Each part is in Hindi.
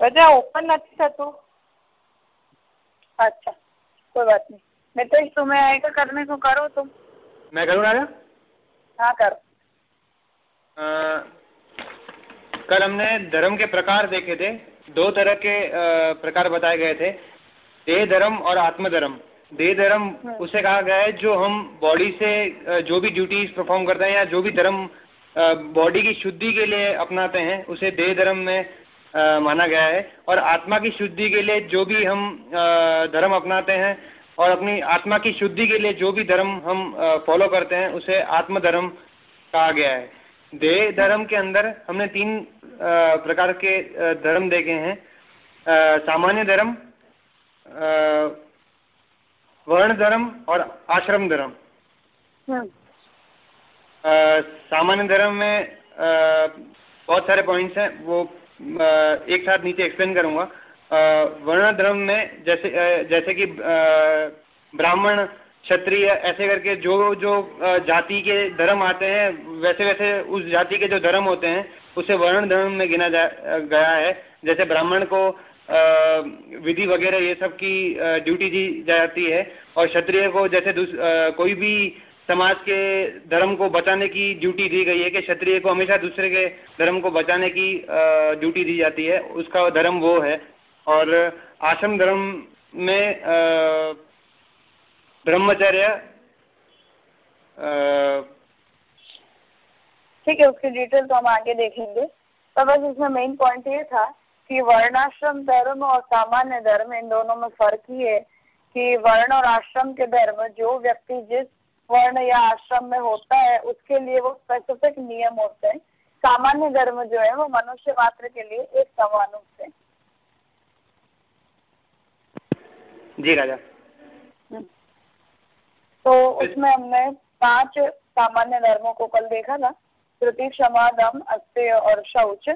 બધા ઓપન નથી થતું अच्छा कोई बात नहीं नितेश तुम्हें आएगा करने को करो तुम मैं करूँ राजा हाँ करो कल हमने धर्म के प्रकार देखे थे दो तरह के प्रकार बताए गए थे देह धर्म और आत्म धर्म देह धर्म हाँ। उसे कहा गया है जो हम बॉडी से जो भी ड्यूटीज परफॉर्म करते हैं या जो भी धर्म बॉडी की शुद्धि के लिए अपनाते हैं उसे देह धर्म में माना गया है। और आत्मा की शुद्धि के लिए जो भी हम धर्म अपनाते हैं और अपनी आत्मा की शुद्धि के लिए जो भी धर्म हम फॉलो करते हैं उसे आत्म धर्म कहा गया है। देह धर्म के अंदर हमने तीन प्रकार के धर्म देखे हैं। सामान्य धर्म वर्ण धर्म और आश्रम धर्म। हाँ। सामान्य धर्म में आ, बहुत सारे पॉइंट्स हैं वो एक साथ नीचे एक्सप्लेन करूँगा। वर्ण धर्म में जैसे जैसे कि ब्राह्मण, क्षत्रिय, ऐसे करके जो जो जाति के धर्म आते हैं, वैसे वैसे उस जाति के जो धर्म होते हैं, उसे वर्ण धर्म में गिना गया है। जैसे ब्राह्मण को विधि वगैरह ये सब की ड्यूटी दी जाती है, और क्षत्रिय को जैसे कोई भी समाज के धर्म को बचाने की ड्यूटी दी गई है कि क्षत्रिय को हमेशा दूसरे के धर्म को बचाने की ड्यूटी दी जाती है। उसका धर्म वो है। और आश्रम धर्म में ब्रह्मचर्य ठीक है, उसकी डिटेल तो हम आगे देखेंगे। तो बस इसमें मेन पॉइंट ये था कि वर्णाश्रम धर्म और सामान्य धर्म, इन दोनों में फ़र्क ही है कि वर्ण और आश्रम के धर्म, जो व्यक्ति जिस वर्ण या आश्रम में होता है उसके लिए वो स्पेसिफिक नियम होते हैं। सामान्य धर्म जो है वो मनुष्य मात्र के लिए एक समान होते हैं। जी राजा। हम्म। तो उसमें हमने पाँच सामान्य धर्मों को कल देखा था। श्रुति क्षमा दम अस्त्य और शौच।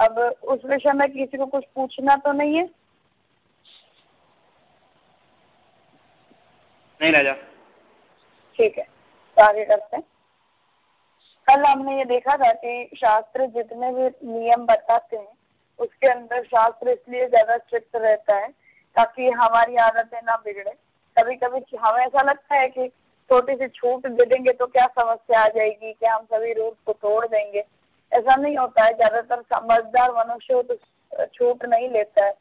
अब उस विषय में किसी को कुछ पूछना तो नहीं है? नहीं राजा। ठीक है तो आगे करते हैं। कल हमने ये देखा था कि शास्त्र जितने भी नियम बताते हैं, उसके अंदर शास्त्र इसलिए ज़्यादा स्ट्रिक्ट रहता है ताकि हमारी आदतें ना बिगड़े। कभी कभी हमें ऐसा लगता है कि छोटी सी छूट दे देंगे तो क्या समस्या आ जाएगी, क्या हम सभी रूल को तोड़ देंगे? ऐसा नहीं होता है। ज़्यादातर समझदार मनुष्य तो छूट नहीं लेता है।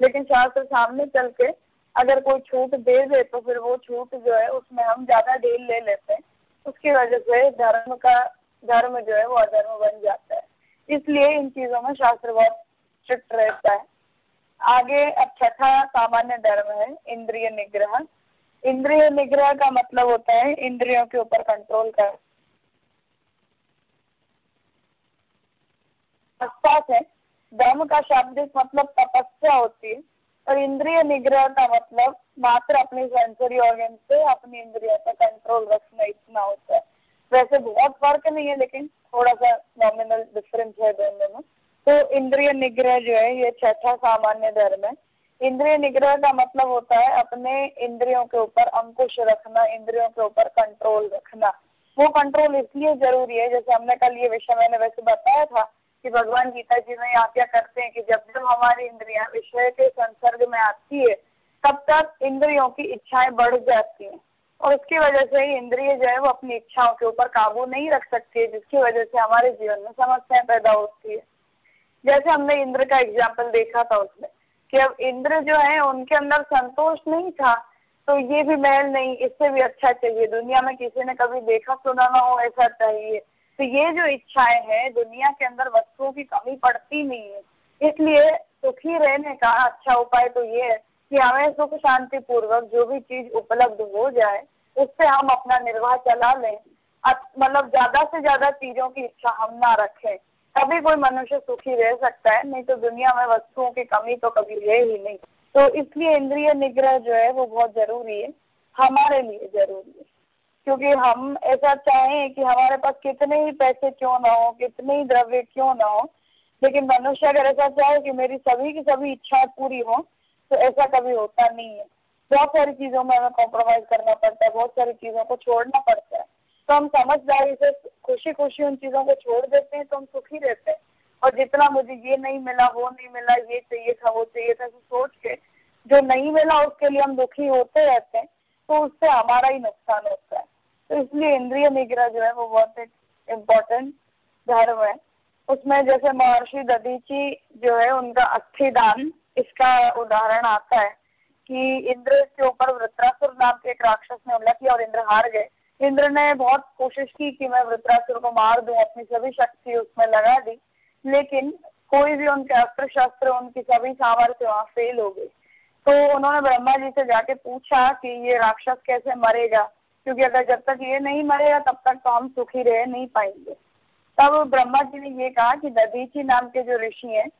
लेकिन शास्त्र सामने चल के अगर कोई छूट दे दे तो फिर वो छूट जो है, उसमें हम ज़्यादा ढील ले लेते हैं। उसकी वजह से धर्म का, धर्म जो है, वो अधर्म बन जाता है। इसलिए इन चीज़ों में शास्त्र बहुत स्ट्रिक्ट रहता है। आगे अब छठा सामान्य धर्म है, इंद्रिय निग्रह। इंद्रिय निग्रह का मतलब होता है, इंद्रियों के ऊपर कंट्रोल कर है, धर्म का शाब्दिक मतलब तपस्या होती है। और इंद्रिय निग्रह का मतलब मात्र अपने सेंसरी ऑर्गन से अपनी इंद्रियों पर कंट्रोल रखना इतना होता है। वैसे बहुत फ़र्क नहीं है, लेकिन थोड़ा सा नॉमिनल डिफरेंस है दोनों में। तो इंद्रिय निग्रह जो है, ये छठा सामान्य धर्म है। इंद्रिय निग्रह का मतलब होता है अपने इंद्रियों के ऊपर अंकुश रखना, इंद्रियों के ऊपर कंट्रोल रखना। वो कंट्रोल इसलिए ज़रूरी है, जैसे हमने कल ये विषय मैंने वैसे बताया था कि भगवान गीता जी में आज्ञा करते हैं कि जब जब हमारी इंद्रियाँ, विषय के संसर्ग में आती है, तब तक इंद्रियों की इच्छाएँ बढ़ जाती हैं। और उसकी वजह से ही इंद्रिय जो है वो अपनी इच्छाओं के ऊपर काबू नहीं रख सकती है जिसकी वजह से हमारे जीवन में समस्याएँ पैदा होती है। जैसे हमने इंद्र का एग्ज़ाम्पल देखा था उसमें, कि अब इंद्र जो है, उनके अंदर संतोष नहीं था तो ये भी महल नहीं, इससे भी अच्छा चाहिए। दुनिया में किसी ने कभी देखा सुना ना हो, ऐसा चाहिए। तो ये जो इच्छाएँ है, दुनिया के अंदर वस्तुओं की कमी पड़ती नहीं है। इसलिए सुखी रहने का अच्छा उपाय तो ये है कि हमें सुख शांति पूर्वक जो भी चीज़ उपलब्ध हो जाए, उससे हम अपना निर्वाह चला लें। मतलब ज़्यादा से ज़्यादा चीज़ों की इच्छा हम ना रखें। तभी कोई मनुष्य सुखी रह सकता है, नहीं तो दुनिया में वस्तुओं की कमी तो कभी है ही नहीं। तो इसलिए इंद्रिय निग्रह जो है, वो बहुत ज़रूरी है, हमारे लिए ज़रूरी है। क्योंकि हम ऐसा चाहें कि हमारे पास कितने ही पैसे क्यों ना हो, कितने ही द्रव्य क्यों ना हो, लेकिन मनुष्य अगर ऐसा चाहे कि मेरी सभी की सभी इच्छाएँ पूरी हो तो ऐसा कभी होता नहीं है। बहुत सारी चीज़ों में हमें कॉम्प्रोमाइज करना पड़ता है, बहुत सारी चीज़ों को छोड़ना पड़ता है। तो हम समझदारी से खुशी खुशी उन चीज़ों को छोड़ देते हैं तो हम सुखी रहते हैं। और जितना मुझे ये नहीं मिला, वो नहीं मिला, ये चाहिए था, वो चाहिए था सोच के जो नहीं मिला, उसके लिए हम दुखी होते रहते हैं तो उससे हमारा ही नुकसान होता है। तो इसलिए इंद्रिय निग्रह जो है वो बहुत एक इम्पोर्टेंट धर्म है। उसमें जैसे महर्षि दधीची जो है उनका अस्थि दान इसका उदाहरण आता है कि इंद्र के ऊपर वृत्रासुर नाम के एक राक्षस ने हमला किया और इंद्र हार गए। इंद्र ने बहुत कोशिश की कि मैं वृत्रासुर को मार दूँ, अपनी सभी शक्ति उसमें लगा दी, लेकिन कोई भी उनके अस्त्र शस्त्र उनकी सभी सामर्थ्य वहाँ फेल हो गई। तो उन्होंने ब्रह्मा जी से जाके पूछा कि ये राक्षस कैसे मरेगा? क्योंकि अगर जब तक ये नहीं मरेगा, तब तक तो हम सुखी रह नहीं पाएँगे। तब ब्रह्मा जी ने ये कहा कि दधीची नाम के जो ऋषि हैं,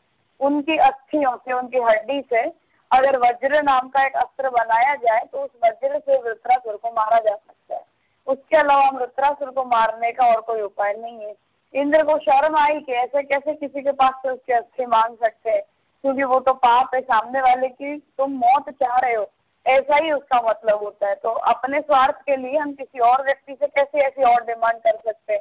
उनकी अस्थियों से, उनकी हड्डी से अगर वज्र नाम का एक अस्त्र बनाया जाए तो उस वज्र से वृत्रासुर को मारा जा सकता है। उसके अलावा वृत्रासुर को मारने का और कोई उपाय नहीं है। इंद्र को शर्म आई कि ऐसे कैसे किसी के पास से उसके अस्थि मांग सकते हैं? क्योंकि वो तो पाप है सामने वाले की, तुम मौत चाह रहे हो। ऐसा ही उसका मतलब होता है। तो अपने स्वार्थ के लिए हम किसी और व्यक्ति से कैसे ऐसी और डिमांड कर सकते हैं?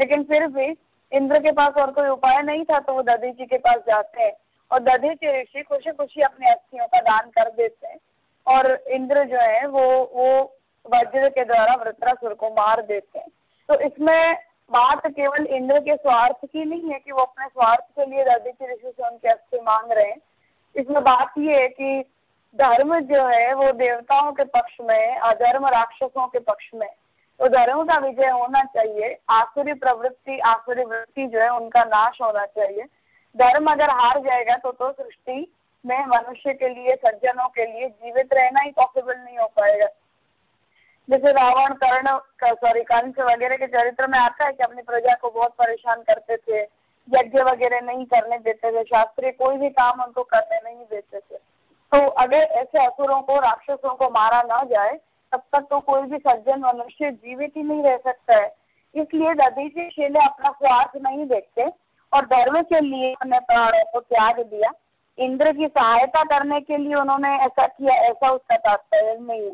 लेकिन फिर भी इंद्र के पास और कोई उपाय नहीं था तो वो दधी जी के पास जाते हैं और दधी जी ऋषि खुशी खुशी अपनी अस्थियों का दान कर देते हैं और इंद्र जो है, वो वो वज्र के द्वारा वृत्रासुर को मार देते हैं। तो इसमें बात केवल इंद्र के स्वार्थ की नहीं है कि वो अपने स्वार्थ के लिए दधी ऋषि से उनके अस्थि मांग रहे हैं। इसमें बात ये है कि धर्म जो है, वो देवताओं के पक्ष में, अधर्म राक्षसों के पक्ष में तो धर्म का विजय होना चाहिए। आसुरी प्रवृत्ति, आसुरी वृत्ति जो है, उनका नाश होना चाहिए। धर्म अगर हार जाएगा तो तो सृष्टि में मनुष्य के लिए, सज्जनों के लिए जीवित रहना ही पॉसिबल नहीं हो पाएगा। जैसे रावण कर्ण सॉरी कंस वगैरह के चरित्र में आता है कि अपनी प्रजा को बहुत परेशान करते थे, यज्ञ वगैरह नहीं करने देते थे शास्त्रीय कोई भी काम उनको करने नहीं देते थे। तो अगर ऐसे असुरों को, राक्षसों को मारा ना जाए, तब तक तो कोई भी सज्जन मनुष्य जीवित ही नहीं रह सकता है। इसलिए दधीची शेले अपना स्वार्थ नहीं देखते और धर्म के लिए उन्होंने प्राणों को त्याग दिया। इंद्र की सहायता करने के लिए उन्होंने ऐसा किया, ऐसा उसका तात्पर्य नहीं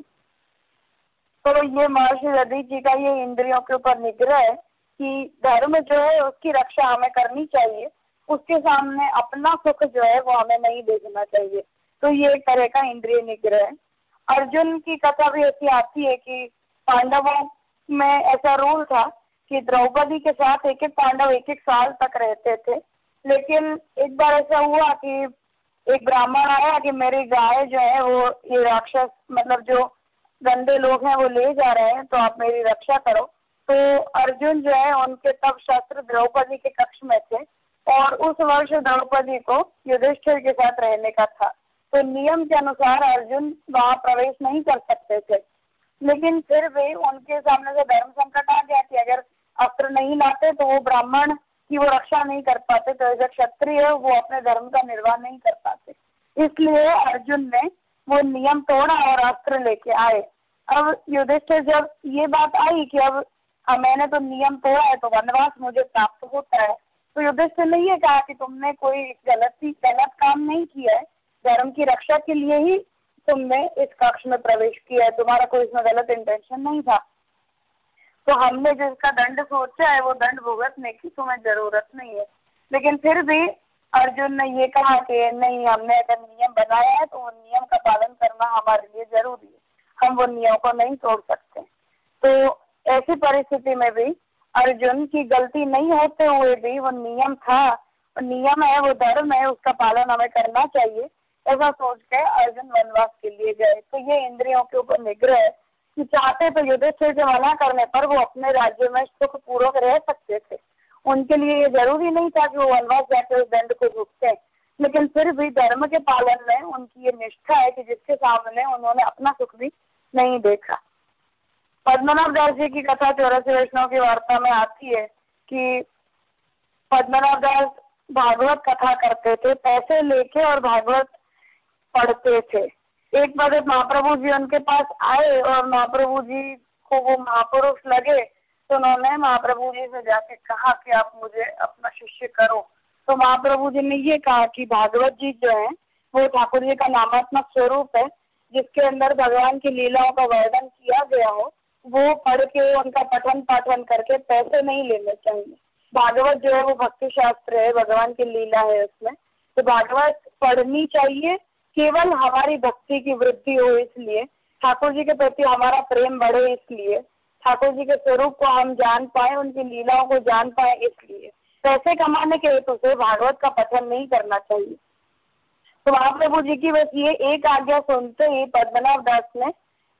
तो ये महर्षि दधी जी का ये इंद्रियों के ऊपर निग्रह है कि धर्म जो है, उसकी रक्षा हमें करनी चाहिए। उसके सामने अपना सुख जो है, वो हमें नहीं देखना चाहिए। तो ये एक तरह का इंद्रिय निग्रह है। अर्जुन की कथा भी ऐसी आती है कि पांडवों में ऐसा रूल था कि द्रौपदी के साथ एक एक पांडव एक एक साल तक रहते थे। लेकिन एक बार ऐसा हुआ कि एक ब्राह्मण आया कि मेरी गाय जो है वो ये राक्षस मतलब जो गंदे लोग हैं वो ले जा रहे हैं तो आप मेरी रक्षा करो। तो अर्जुन जो है उनके तब शस्त्र द्रौपदी के कक्ष में थे और उस वर्ष द्रौपदी को युधिष्ठिर के साथ रहने का था। तो नियम के अनुसार अर्जुन वहाँ प्रवेश नहीं कर सकते थे। लेकिन फिर भी उनके सामने से धर्म संकट आ गया कि अगर अस्त्र नहीं लाते तो वो ब्राह्मण की वो रक्षा नहीं कर पाते तो एज क्षत्रिय वो अपने धर्म का निर्वाह नहीं कर पाते। इसलिए अर्जुन ने वो नियम तोड़ा और अस्त्र लेके आए। अब युधिष्ठिर, जब ये बात आई कि अब मैंने तो नियम तोड़ा है तो वनवास मुझे प्राप्त होता है तो युधिष्ठिर ने ये कहा कि तुमने कोई गलती, गलत काम नहीं किया है। धर्म की रक्षा के लिए ही तुमने इस कक्ष में प्रवेश किया है। तुम्हारा कोई इसमें गलत इंटेंशन नहीं था। तो हमने जिसका दंड सोचा है, वो दंड भुगतने की तुम्हें ज़रूरत नहीं है। लेकिन फिर भी अर्जुन ने ये कहा कि नहीं, हमने अगर नियम बनाया है तो वो नियम का पालन करना हमारे लिए ज़रूरी है। हम वो नियम को नहीं तोड़ सकते। तो ऐसी परिस्थिति में भी अर्जुन की गलती नहीं होते हुए भी वो नियम था, नियम है, वो धर्म है, उसका पालन हमें करना चाहिए। ऐसा सोच के अर्जुन वनवास के लिए गए। तो ये इंद्रियों के ऊपर निग्रह है कि चाहते तो युधिष्ठिर के मना करने पर वो अपने राज्य में सुख पूर्वक रह सकते थे। उनके लिए ये ज़रूरी नहीं था कि वो वनवास जाके उस दंड को भुगते। लेकिन फिर भी धर्म के पालन में उनकी ये निष्ठा है कि जिसके सामने उन्होंने अपना सुख भी नहीं देखा। पद्मनाभ दास जी की कथा चौरासी वैष्णव की वार्ता में आती है कि पद्मनाभ दास भागवत कथा करते थे, पैसे लेके और भागवत पढ़ते थे। एक बार जब महाप्रभु जी उनके पास आए और महाप्रभु जी को वो महापुरुष लगे तो उन्होंने महाप्रभु जी से जाके कहा कि आप मुझे अपना शिष्य करो। तो महाप्रभु जी ने ये कहा कि भागवत जी जो है, वो ठाकुर जी का नामात्मक स्वरूप है, जिसके अंदर भगवान की लीलाओं का वर्णन किया गया हो, वो पढ़ के उनका पठन पाठन करके पैसे नहीं लेने चाहिए। भागवत जो है वो भक्ति शास्त्र है, भगवान की लीला है उसमें। तो भागवत पढ़नी चाहिए केवल हमारी भक्ति की वृद्धि हो इसलिए, ठाकुर जी के प्रति हमारा प्रेम बढ़े इसलिए, ठाकुर जी के स्वरूप को हम जान पाए, उनकी लीलाओं को जान पाए इसलिए। पैसे कमाने के हेतु से भागवत का पठन नहीं करना चाहिए। तो महाप्रभु जी की बस ये एक आज्ञा सुनते ही पद्मनाभ दास ने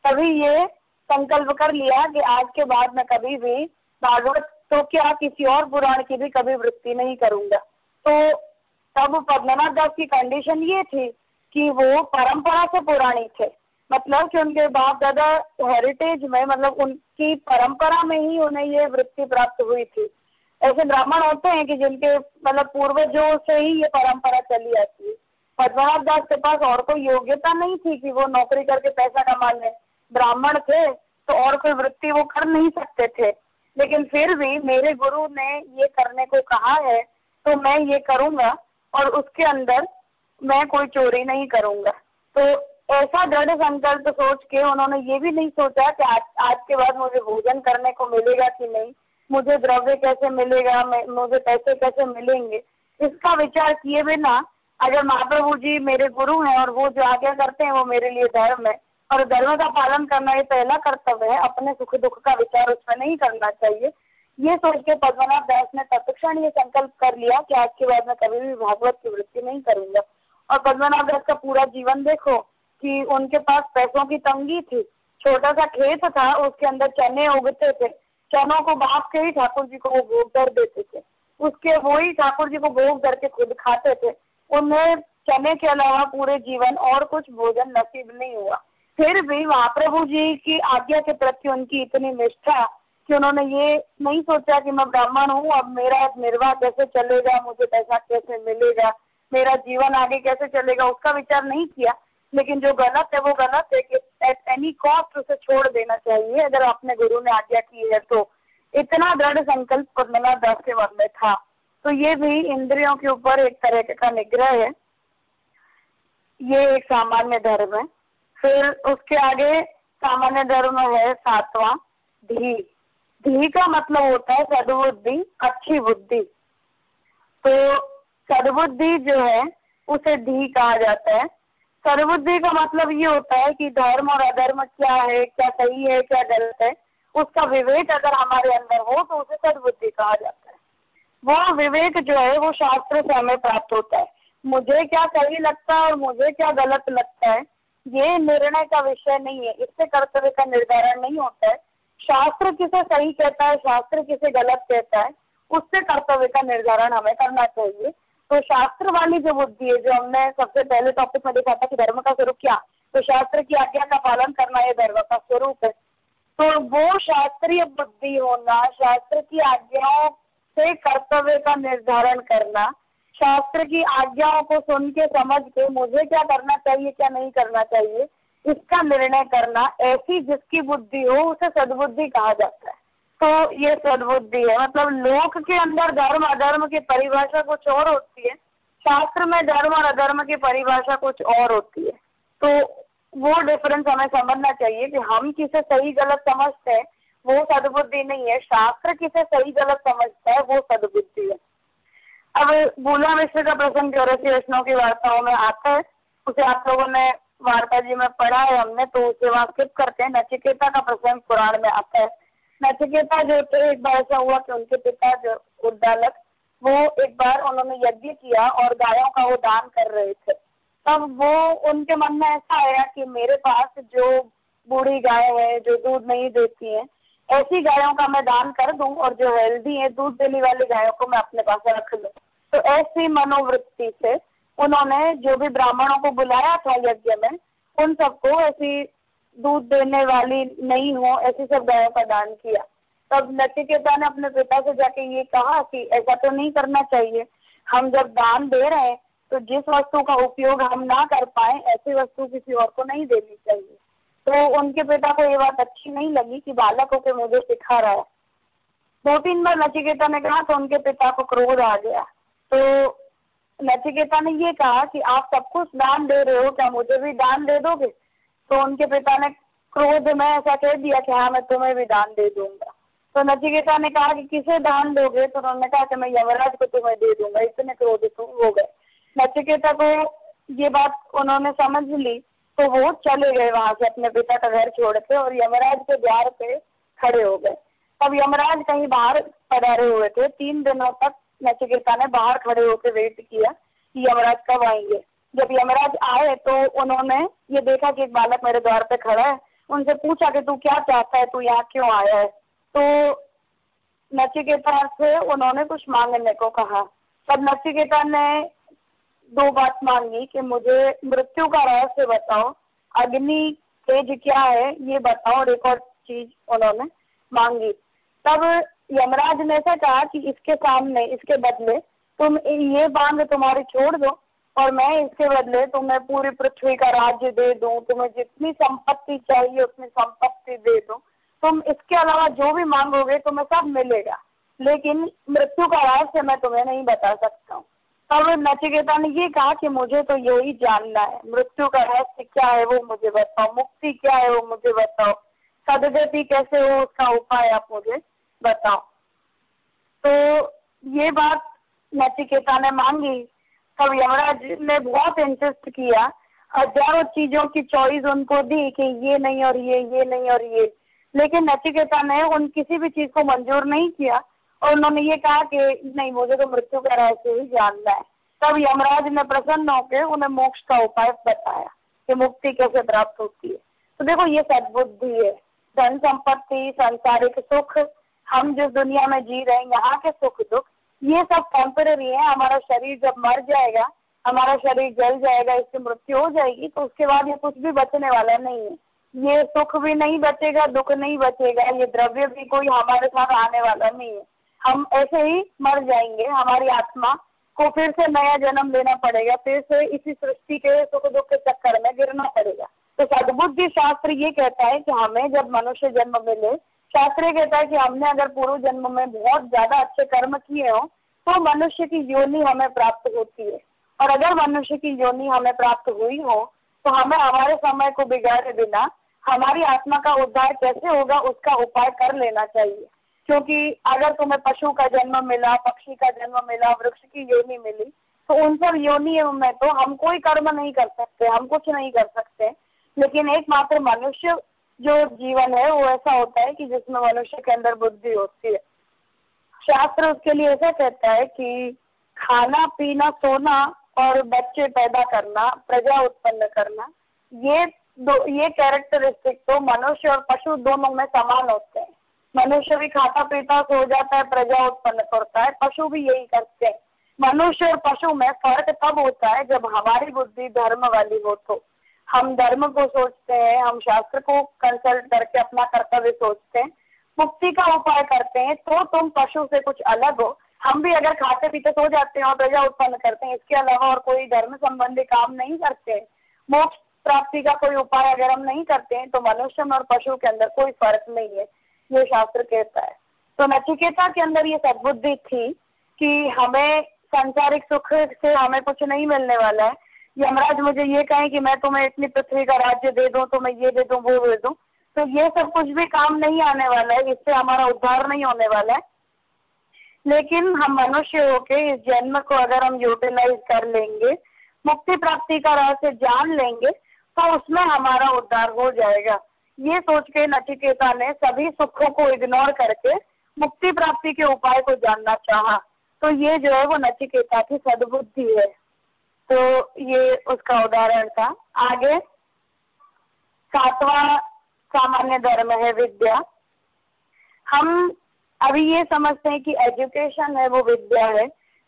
तभी ये संकल्प कर लिया कि आज के बाद मैं कभी भी भागवत तो क्या किसी और पुराण की भी कभी वृत्ति नहीं करूँगा। तो तब पद्मनाभ दास की कंडीशन ये थी कि वो परंपरा से पुरानी थे। मतलब कि उनके बाप दादा हेरिटेज में मतलब उनकी परंपरा में ही उन्हें ये वृत्ति प्राप्त हुई थी। ऐसे ब्राह्मण होते हैं कि जिनके मतलब पूर्वजों से ही ये परंपरा चली आती है। पद्मनाभ दास के पास और कोई योग्यता नहीं थी कि वो नौकरी करके पैसा कमा ले ब्राह्मण थे तो और कोई वृत्ति वो कर नहीं सकते थे। लेकिन फिर भी मेरे गुरु ने ये करने को कहा है तो मैं ये करूँगा और उसके अंदर मैं कोई चोरी नहीं करूँगा। तो ऐसा दृढ़ संकल्प सोच के उन्होंने ये भी नहीं सोचा कि आज आज के बाद मुझे भोजन करने को मिलेगा कि नहीं, मुझे द्रव्य कैसे मिलेगा मुझे पैसे कैसे मिलेंगे। इसका विचार किए बिना अगर महाप्रभु जी मेरे गुरु हैं और वो जो आज्ञा करते हैं वो मेरे लिए धर्म है, और धर्म का पालन करना ये पहला कर्तव्य है, अपने सुख दुख का विचार उसमें नहीं करना चाहिए। ये सोच के पद्मनाभ दास ने तत्क्षण ये संकल्प कर लिया कि आज के बाद मैं कभी भी भागवत की वृत्ति नहीं करूँगा। और पद्मनाभ दास का पूरा जीवन देखो कि उनके पास पैसों की तंगी थी। छोटा सा खेत था, उसके अंदर चने उगते थे। चनों को बाप के ही ठाकुर जी को वो भोग कर देते थे। उसके वो ही ठाकुर जी को भोग करके खुद खाते थे। उन्हें चने के अलावा पूरे जीवन और कुछ भोजन नसीब नहीं हुआ। फिर भी महाप्रभु जी की आज्ञा के प्रति उनकी इतनी निष्ठा कि उन्होंने ये नहीं सोचा कि मैं ब्राह्मण हूँ, अब मेरा निर्वाह कैसे चलेगा, मुझे पैसा कैसे मिलेगा? मेरा जीवन आगे कैसे चलेगा, उसका विचार नहीं किया। लेकिन जो गलत है, वो गलत है कि एट एनी कॉस्ट उसे छोड़ देना चाहिए। अगर अपने गुरु ने आज्ञा की है तो इतना दृढ़ संकल्प पद्मनाथ दस के मन में था। तो ये भी इंद्रियों के ऊपर एक तरह का निग्रह है। ये एक सामान्य धर्म है। फिर उसके आगे सामान्य धर्म है सातवां, धी। धी का मतलब होता है सदबुद्धि, अच्छी बुद्धि। तो सदबुद्धि जो है, उसे धी कहा जाता है। सर्वबुद्धि का मतलब ये होता है कि धर्म और अधर्म क्या है, क्या सही है, क्या गलत है, उसका विवेक अगर हमारे अंदर हो तो उसे सदबुद्धि कहा जाता है। वो विवेक जो है, वो शास्त्र से हमें प्राप्त होता है। मुझे क्या सही लगता है और मुझे क्या गलत लगता है, ये निर्णय का विषय नहीं है। इससे कर्तव्य का निर्धारण नहीं होता है। शास्त्र किसे सही कहता है, शास्त्र किसे गलत कहता है, उससे कर्तव्य का निर्धारण हमें करना चाहिए। तो शास्त्र वाली जो बुद्धि है, जो हमने सबसे पहले टॉपिक में देखा था कि धर्म का स्वरूप क्या तो शास्त्र की आज्ञा का पालन करना ये धर्म का स्वरूप है। तो वो शास्त्रीय बुद्धि होना, शास्त्र की आज्ञाओं से कर्तव्य का निर्धारण करना, शास्त्र की आज्ञाओं को सुन के समझ के मुझे क्या करना चाहिए, क्या नहीं करना चाहिए, इसका निर्णय करना, ऐसी जिसकी बुद्धि हो, उसे सदबुद्धि कहा जाता है। तो ये सदबुद्धि है। मतलब लोक के अंदर धर्म, अधर्म की परिभाषा कुछ और होती है। शास्त्र में धर्म और अधर्म की परिभाषा कुछ और होती है। तो वो डिफरेंस हमें समझना चाहिए कि हम किसे सही गलत समझते हैं, वो सदबुद्धि नहीं है। शास्त्र किसे सही गलत समझता है, वो सदबुद्धि है। अब भूला मिश्र का प्रसंग चौरसी वैष्णव की वार्ताओं में आता है, उसे आप लोगों ने वार्ता जी में पढ़ा है हमने तो उसे वहाँ स्किप करते हैं। नचिकेता का प्रसंग पुराण में आता है। नचिकेता जो थे एक बार ऐसा हुआ कि उनके पिता जो उद्दालक, वो एक बार उन्होंने यज्ञ किया और गायों का वो दान कर रहे थे। तब वो, उनके मन में ऐसा आया कि मेरे पास जो बूढ़ी गाय है, जो दूध नहीं देती है, ऐसी गायों का मैं दान कर दूँ और जो हेल्दी है, दूध देने वाली गायों को मैं अपने पास रख लूँ। तो ऐसी मनोवृत्ति से उन्होंने जो भी ब्राह्मणों को बुलाया था यज्ञ में, उन सबको ऐसी दूध देने वाली नहीं हो, ऐसी सब गायों का दान किया। तब नचिकेता ने अपने पिता से जाके ये कहा कि ऐसा तो नहीं करना चाहिए। हम जब दान दे रहे हैं तो जिस वस्तु का उपयोग हम ना कर पाए, ऐसी वस्तु किसी और को नहीं देनी चाहिए। तो उनके पिता को ये बात अच्छी नहीं लगी कि बालक होकर मुझे सिखा रहा है। दो तीन बार नचिकेता ने कहा तो उनके पिता को क्रोध आ गया। तो नचिकेता ने ये कहा कि आप सब कुछ दान दे रहे हो, क्या मुझे भी दान दे दोगे? तो उनके पिता ने क्रोध में ऐसा कह दिया कि हाँ मैं तुम्हें भी दान दे दूँगा। तो नचिकेता ने कहा कि किसे दान दोगे? तो उन्होंने कहा कि मैं यमराज को तुम्हें दे दूँगा। इतने क्रोधित हो गए। नचिकेता को ये बात उन्होंने समझ ली तो वो चले गए वहाँ से अपने पिता का घर छोड़ के और यमराज के द्वार पे खड़े हो गए। तब यमराज कहीं बाहर पधारे हुए थे। तीन दिनों तक नचिकेता ने बाहर खड़े होकर वेट किया कि यमराज कब आएँगे। जब यमराज आए तो उन्होंने ये देखा कि एक बालक मेरे द्वार पे खड़ा है। उनसे पूछा कि तू क्या चाहता है? तू यहाँ क्यों आया है? तो नचिकेता से उन्होंने कुछ मांगने को कहा। तब नचिकेता ने दो बात मांगी कि मुझे मृत्यु का रहस्य बताओ। अग्नि तेज क्या है, ये बताओ। एक और चीज़ उन्होंने मांगी। तब यमराज ने ऐसा कहा कि इसके सामने, इसके बदले तुम ये बाँध तुम्हारी छोड़ दो। और मैं इसके बदले तुम्हें पूरी पृथ्वी का राज्य दे दूँ, तुम्हें जितनी संपत्ति चाहिए उतनी संपत्ति दे दूँ। तुम इसके अलावा जो भी मांगोगे तुम्हें सब मिलेगा। लेकिन मृत्यु का रहस्य मैं तुम्हें नहीं बता सकता हूँ। तब नचिकेता ने ये कहा कि मुझे तो यही जानना है। मृत्यु का रहस्य क्या है वो मुझे बताओ। मुक्ति क्या है वो मुझे बताओ। सदगति कैसे हो उसका उपाय आप मुझे बताओ। तो ये बात नचिकेता ने मांगी। तब यमराज ने बहुत इंसिस्ट किया। हज़ारों चीज़ों की चॉइस उनको दी कि ये नहीं और ये ये नहीं और ये। लेकिन नचिकेता ने उन किसी भी चीज़ को मंजूर नहीं किया और उन्होंने ये कहा कि, नहीं, मुझे तो मृत्यु का रहस्य ही जानना है। तब यमराज ने प्रसन्न होकर उन्हें मोक्ष का उपाय बताया कि मुक्ति कैसे प्राप्त होती है। तो देखो, ये सदबुद्धि है। धन संपत्ति सांसारिक सुख, हम जिस दुनिया में जी रहे हैं, यहाँ के सुख दुख ये सब टेम्पररी है, हमारा शरीर जब मर जाएगा, हमारा शरीर जल जाएगा, इसकी मृत्यु हो जाएगी तो उसके बाद ये कुछ भी बचने वाला नहीं है। ये सुख भी नहीं बचेगा, दुख नहीं बचेगा, ये द्रव्य भी कोई हमारे साथ आने वाला नहीं है। हम ऐसे ही मर जाएँगे, हमारी आत्मा को फिर से नया जन्म लेना पड़ेगा, फिर से इसी सृष्टि के सुख दुख के चक्कर में गिरना पड़ेगा। तो सदबुद्धि शास्त्र ये कहता है कि हमें जब मनुष्य जन्म मिले, शास्त्र कहता है कि हमने अगर पूर्व जन्म में बहुत ज़्यादा अच्छे कर्म किए हो तो मनुष्य की योनि हमें प्राप्त होती है। और अगर मनुष्य की योनि हमें प्राप्त हुई हो तो हमें हमारे समय को बिगाड़े बिना हमारी आत्मा का उद्धार कैसे होगा, उसका उपाय कर लेना चाहिए। क्योंकि अगर तुम्हें पशु का जन्म मिला, पक्षी का जन्म मिला, वृक्ष की योनि मिली तो उन सब योनि में तो हम कोई कर्म नहीं कर सकते, हम कुछ नहीं कर सकते। लेकिन एकमात्र मनुष्य जो जीवन है, वो ऐसा होता है कि जिसमें मनुष्य के अंदर बुद्धि होती है। शास्त्र उसके लिए ऐसा कहता है कि खाना, पीना, सोना और बच्चे पैदा करना, प्रजा उत्पन्न करना, ये दो, ये कैरेक्टरिस्टिक तो मनुष्य और पशु दोनों में समान होते हैं। मनुष्य भी खाता, पीता, सो जाता है, प्रजा उत्पन्न करता है, पशु भी यही करते हैं। मनुष्य और पशु में फ़र्क तब होता है जब हमारी बुद्धि धर्म वाली हो तो। हम धर्म को सोचते हैं, हम शास्त्र को कंसल्ट करके अपना कर्तव्य सोचते हैं मुक्ति का उपाय करते हैं तो तुम पशु से कुछ अलग हो। हम भी अगर खाते पीते सो जाते हैं और प्रजा उत्पन्न करते हैं, इसके अलावा और कोई धर्म संबंधी काम नहीं करते। मोक्ष प्राप्ति का कोई उपाय अगर हम नहीं करते हैं तो मनुष्य और पशु के अंदर कोई फ़र्क नहीं है, ये शास्त्र कहता है। तो नचिकेता के अंदर ये सदबुद्धि थी कि हमें सांसारिक सुख से हमें कुछ नहीं मिलने वाला है। यमराज मुझे ये कहे कि मैं तुम्हें इतनी पृथ्वी का राज्य दे दूँ तो मैं ये दे दूँ, वो दे दूँ। तो ये सब कुछ भी काम नहीं आने वाला है, इससे हमारा उद्धार नहीं होने वाला है। लेकिन हम मनुष्य होके इस जन्म को अगर हम यूटिलाइज कर लेंगे, मुक्ति प्राप्ति का रहस्य जान लेंगे तो उसमें हमारा उद्धार हो जाएगा। ये सोच के नचिकेता ने सभी सुखों को इग्नोर करके मुक्ति प्राप्ति के उपाय को जानना चाहा। तो ये जो है वो नचिकेता की सदबुद्धि है। तो ये उसका उदाहरण था। आगे, सातवां सामान्य धर्म है विद्या। हम अभी ये समझते हैं कि एजुकेशन है, वो विद्या है।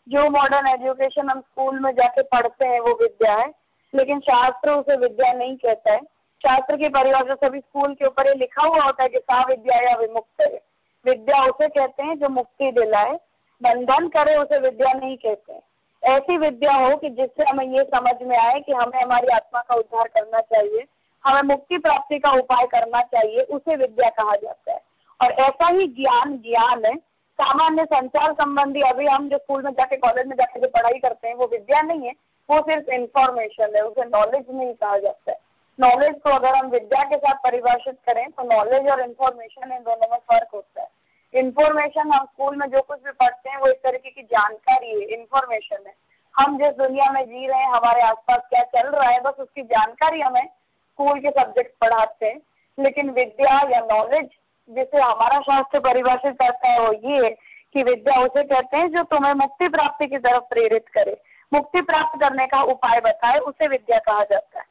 जो मॉडर्न एजुकेशन हम स्कूल में जाके पढ़ते हैं, वो विद्या है। लेकिन शास्त्र उसे विद्या नहीं कहता है। शास्त्र की परिभाषा सभी स्कूल के ऊपर ये लिखा हुआ होता है कि सा विद्या या विमुक्त विद्या उसे कहते हैं जो मुक्ति दिलाए। बंधन करे उसे विद्या नहीं कहते हैं। ऐसी विद्या हो कि जिससे हमें ये समझ में आए कि हमें हमारी आत्मा का उद्धार करना चाहिए। हमें मुक्ति प्राप्ति का उपाय करना चाहिए, उसे विद्या कहा जाता है। और ऐसा ही ज्ञान ज्ञान है। सामान्य संचार संबंधी अभी हम जो स्कूल में जाके कॉलेज में जाके जो पढ़ाई करते हैं, वो विद्या नहीं है, वो सिर्फ़ इंफॉर्मेशन है, उसे नॉलेज नहीं कहा जाता है। नॉलेज को अगर हम विद्या के साथ परिभाषित करें तो नॉलेज और इन्फॉर्मेशन इन दोनों में फ़र्क होता है। इंफॉर्मेशन हम स्कूल में जो कुछ भी पढ़ते हैं, वो एक तरीके की जानकारी है इन्फॉर्मेशन है। हम जिस दुनिया में जी रहे हैं, हमारे आसपास क्या चल रहा है, बस उसकी जानकारी हमें स्कूल के सब्जेक्ट पढ़ाते हैं, लेकिन विद्या या नॉलेज जिसे हमारा शास्त्र परिभाषित करता है वो ये है कि विद्या उसे कहते हैं जो तुम्हें मुक्ति प्राप्ति की तरफ़ प्रेरित करे। मुक्ति प्राप्त करने का उपाय बताए, उसे विद्या कहा जाता है।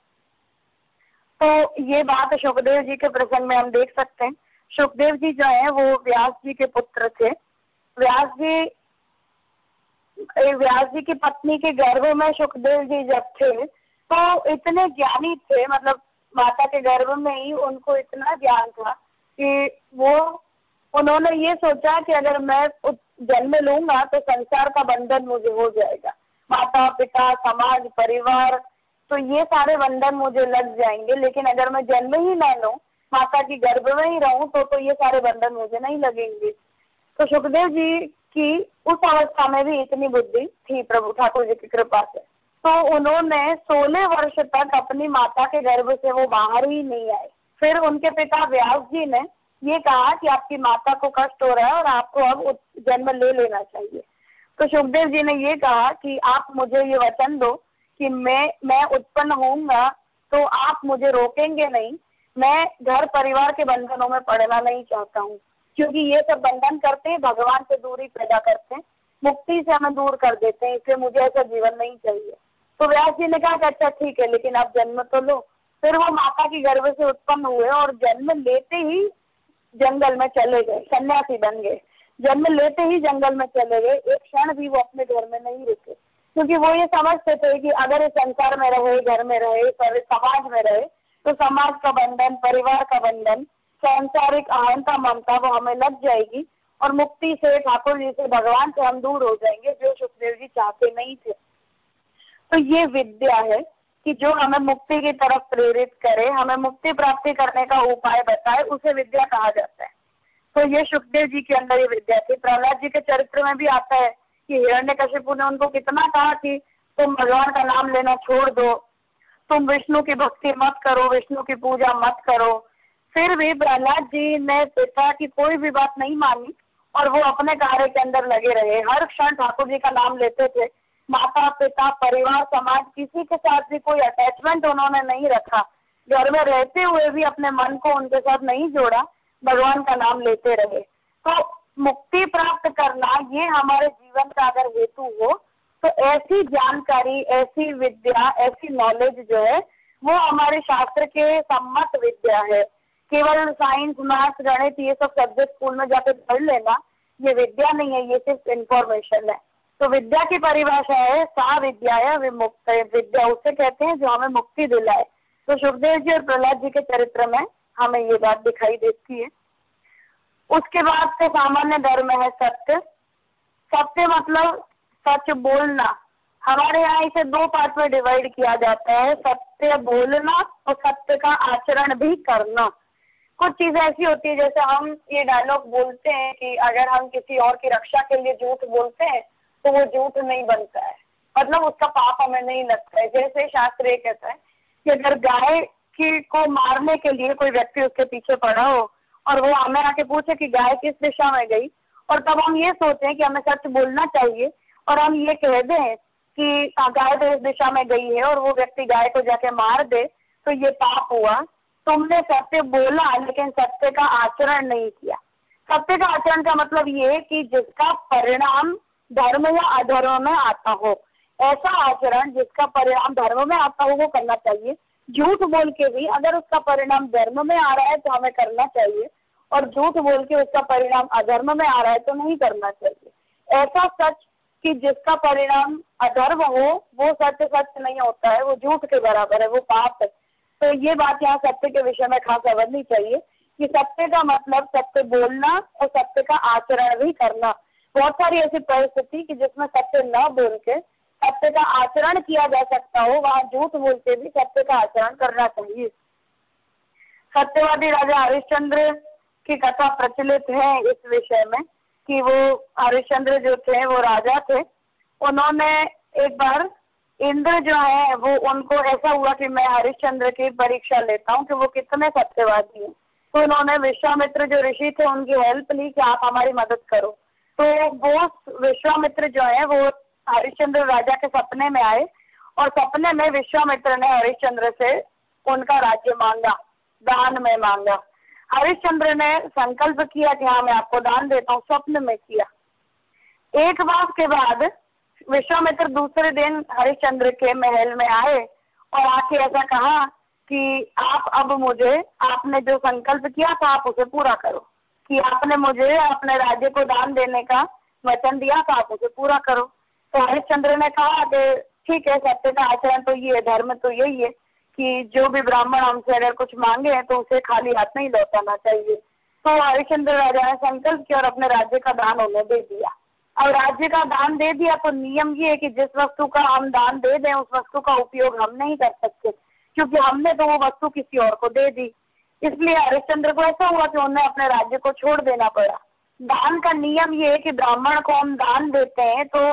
तो ये बात सुखदेव जी के प्रसंग में हम देख सकते हैं। सुखदेव जी जो है, वो व्यास जी के पुत्र थे। व्यास जी व्यास जी की पत्नी के गर्भ में सुखदेव जी जब थे तो इतने ज्ञानी थे मतलब माता के गर्भ में ही उनको इतना ज्ञान था कि वो, उन्होंने ये सोचा कि अगर मैं जन्म लूँगा तो संसार का बंधन मुझे हो जाएगा। माता, पिता, समाज, परिवार तो ये सारे बंधन मुझे लग जाएँगे। लेकिन अगर मैं जन्म ही ना लू, माता की गर्भ में ही रहूँ तो तो ये सारे बंधन मुझे नहीं लगेंगे। तो सुखदेव जी की उस अवस्था में भी इतनी बुद्धि थी, प्रभु ठाकुर जी की कृपा से। तो उन्होंने सोलह वर्ष तक अपनी माता के गर्भ से वो बाहर ही नहीं आए। फिर उनके पिता व्यास जी ने ये कहा कि आपकी माता को कष्ट हो रहा है और आपको अब जन्म ले लेना चाहिए। तो सुखदेव जी ने ये कहा कि आप मुझे ये वचन दो कि मैं मैं उत्पन्न होऊँगा तो आप मुझे रोकेंगे नहीं। मैं घर परिवार के बंधनों में पड़ना नहीं चाहता हूँ। क्योंकि ये सब बंधन करते हैं, भगवान से दूरी पैदा करते हैं। मुक्ति से हमें दूर कर देते हैं, इसलिए मुझे ऐसा जीवन नहीं चाहिए। तो व्यास जी ने कहा कि अच्छा ठीक है, लेकिन आप जन्म तो लो। फिर वो माता के गर्भ से उत्पन्न हुए और जन्म लेते ही जंगल में चले गए, सन्यासी बन गए। जन्म लेते ही जंगल में चले गए। एक क्षण भी वो अपने घर में नहीं रुके। क्योंकि वो ये समझते थे कि अगर इस संसार में रहे, घर में रहे समाज में रहे तो समाज का बंधन, परिवार का बंधन, सांसारिक अहंता, ममता, वो हमें लग जाएगी और मुक्ति से ठाकुर जी से भगवान से हम दूर हो जाएँगे, जो सुखदेव जी चाहते नहीं थे। तो ये विद्या है कि जो हमें मुक्ति की तरफ़ प्रेरित करे, हमें मुक्ति प्राप्ति करने का उपाय बताए, उसे विद्या कहा जाता है। तो ये सुखदेव जी के अंदर ये विद्या थी। प्रहलाद जी के चरित्र में भी आता है कि हिरण्य कश्यपु ने उनको कितना कहा कि तुम भगवान का नाम लेना छोड़ दो, तुम विष्णु की भक्ति मत करो, विष्णु की पूजा मत करो। फिर भी प्रहलाद जी ने पिता की कोई भी बात नहीं मानी और वो अपने कार्य के अंदर लगे रहे। हर क्षण ठाकुर जी का नाम लेते थे। माता पिता परिवार, समाज, किसी के साथ भी कोई अटैचमेंट उन्होंने नहीं रखा। घर में रहते हुए भी अपने मन को उनके साथ नहीं जोड़ा, भगवान का नाम लेते रहे। तो मुक्ति प्राप्त करना, ये हमारे जीवन का अगर हेतु हो तो ऐसी जानकारी, ऐसी विद्या, ऐसी नॉलेज जो है, वो हमारे शास्त्र के सम्मत विद्या है। केवल साइंस मैथ्स गणित, ये सब सब्जेक्ट स्कूल में जाके पढ़ लेना, ये विद्या नहीं है, ये सिर्फ़ इंफॉर्मेशन है। तो विद्या की परिभाषा है, सा विद्या विमुक्त विद्या उसे कहते हैं जो हमें मुक्ति दिलाए। तो सुखदेव जी और प्रहलाद जी के चरित्र में हमें ये बात दिखाई देती है। उसके बाद से सामान्य धर्म है सत्य। सत्य मतलब सच बोलना। हमारे यहाँ इसे दो पार्ट में डिवाइड किया जाता है, सत्य बोलना और सत्य का आचरण भी करना। कुछ चीज़ें ऐसी होती है, जैसे हम ये डायलॉग बोलते हैं कि अगर हम किसी और की रक्षा के लिए झूठ बोलते हैं तो वो झूठ नहीं बनता है। मतलब उसका पाप हमें नहीं लगता है। जैसे शास्त्र ये कहता है कि अगर गाय की को मारने के लिए कोई व्यक्ति उसके पीछे पड़ा हो और वो हमें आके पूछे कि गाय किस दिशा में गई, और तब हम ये सोचे कि हमें सच बोलना चाहिए और हम ये कह दें कि गाय तो इस दिशा में गई है और वो व्यक्ति गाय को जाके मार दे तो ये पाप हुआ। तुमने सत्य बोला, लेकिन सत्य का आचरण नहीं किया। सत्य का आचरण का मतलब ये कि जिसका परिणाम धर्म या अधर्म में आता हो। ऐसा आचरण जिसका परिणाम धर्म में आता हो, वो करना चाहिए। झूठ बोल के भी अगर उसका परिणाम धर्म में आ रहा है तो हमें करना चाहिए। और झूठ बोल के उसका परिणाम अधर्म में आ रहा है तो नहीं करना चाहिए। ऐसा सच कि जिसका परिणाम अधर्म हो, वो सत्य सत्य नहीं होता है, वो झूठ के बराबर है, वो पाप है। तो ये बात यहाँ सत्य के विषय में खास समझनी चाहिए कि सत्य का मतलब सत्य बोलना और सत्य का आचरण भी करना। बहुत सारी ऐसी परिस्थिति कि जिसमें सत्य न बोल के सत्य का आचरण किया जा सकता हो, वहाँ झूठ बोल के भी सत्य का आचरण करना चाहिए। सत्यवादी राजा हरिश्चंद्र की कथा प्रचलित है इस विषय में कि वो हरिश्चंद्र जो थे, वो राजा थे। उन्होंने एक बार इंद्र जो है, वो उनको ऐसा हुआ कि मैं हरिश्चंद्र की परीक्षा लेता हूँ कि वो कितने सत्यवादी हैं। तो उन्होंने विश्वामित्र जो ऋषि थे, उनकी हेल्प ली कि आप हमारी मदद करो। तो वो विश्वामित्र जो है, वो हरिश्चंद्र राजा के सपने में आए और सपने में विश्वामित्र ने हरिश्चंद्र से उनका राज्य मांगा, दान में मांगा। हरिश्चंद्र ने संकल्प किया कि हाँ मैं आपको दान देता हूँ, स्वप्न में किया। एक मास के बाद विश्वामित्र दूसरे दिन हरिश्चंद्र के महल में आए और आके ऐसा कहा कि आप अब मुझे, आपने जो संकल्प किया था, आप उसे पूरा करो। कि आपने मुझे अपने राज्य को दान देने का वचन दिया था आप उसे पूरा करो। तो हरिश्चंद्र ने कहा कि ठीक है, सत्य का आचरण तो ये धर्म तो यही है कि जो भी ब्राह्मण हमसे अगर कुछ मांगे हैं तो उसे खाली हाथ नहीं लौटाना चाहिए। तो हरिश्चंद्र राजा ने संकल्प किया और अपने राज्य का दान उन्हें दे दिया। अब राज्य का दान दे दिया तो नियम ये है कि जिस वस्तु का हम दान दे दें, उस वस्तु का उपयोग हम नहीं कर सकते, क्योंकि हमने तो वो वस्तु किसी और को दे दी। इसलिए हरिश्चंद्र को ऐसा हुआ कि उन्हें अपने राज्य को छोड़ देना पड़ा। दान का नियम ये है कि ब्राह्मण को हम दान देते हैं तो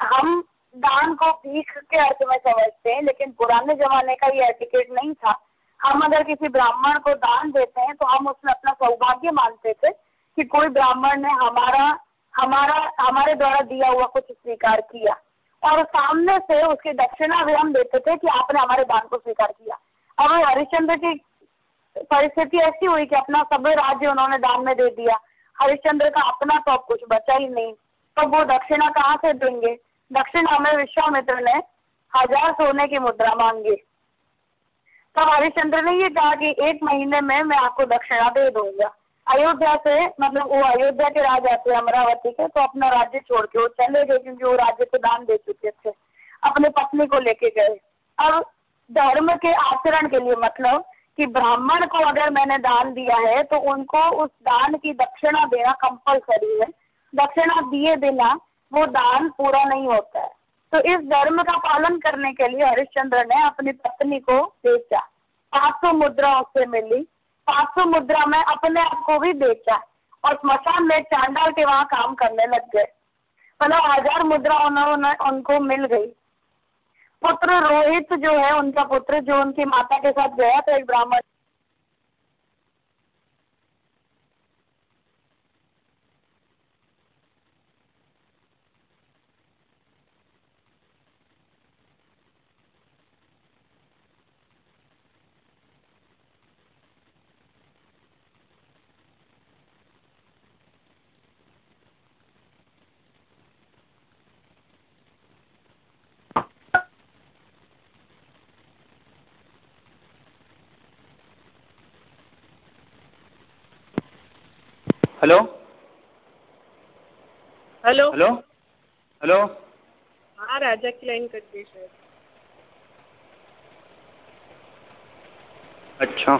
हम दान को भीख के अर्थ में समझते हैं, लेकिन पुराने जमाने का ये एटिकेट नहीं था। हम अगर किसी ब्राह्मण को दान देते हैं तो हम उसमें अपना सौभाग्य मानते थे कि कोई ब्राह्मण ने हमारा हमारा, हमारे द्वारा दिया हुआ कुछ स्वीकार किया। और सामने से उसकी दक्षिणा भी हम देते थे कि आपने हमारे दान को स्वीकार किया। अब हरिश्चंद्र की परिस्थिति ऐसी हुई कि अपना सब राज्य उन्होंने दान में दे दिया। हरिश्चंद्र का अपना तो अब कुछ बचा ही नहीं। तो वो दक्षिणा कहाँ से देंगे? दक्षिणा में विश्वामित्र ने हज़ार सोने की मुद्रा मांगी। तब हरिश्चंद्र ने ये कहा कि एक महीने में मैं आपको दक्षिणा दे दूँगा। अयोध्या से मतलब वो अयोध्या के राजा थे, अमरावती के तो अपना राज्य छोड़ के वो चले गए क्योंकि वो राज्य को दान दे चुके थे। अपने पत्नी को लेके गए। अब धर्म के आचरण के लिए मतलब कि ब्राह्मण को अगर मैंने दान दिया है तो उनको उस दान की दक्षिणा देना कंपलसरी है। दक्षिणा दिए बिना वो दान पूरा नहीं होता है। तो इस धर्म का पालन करने के लिए हरिश्चंद्र ने अपनी पत्नी को बेचा। पाँच सौ मुद्रा उससे मिली। पाँच सौ मुद्रा में अपने आप को भी बेचा और स्मशान में चांडाल के वहाँ काम करने लग गए। मतलब हज़ार मुद्रा उन्होंने उनको मिल गई। पुत्र रोहित जो है, उनका पुत्र जो उनकी माता के साथ गया था एक ब्राह्मण हेलो हेलो हेलो हेलो हाँ राजा की लाइन कट गई शायद अच्छा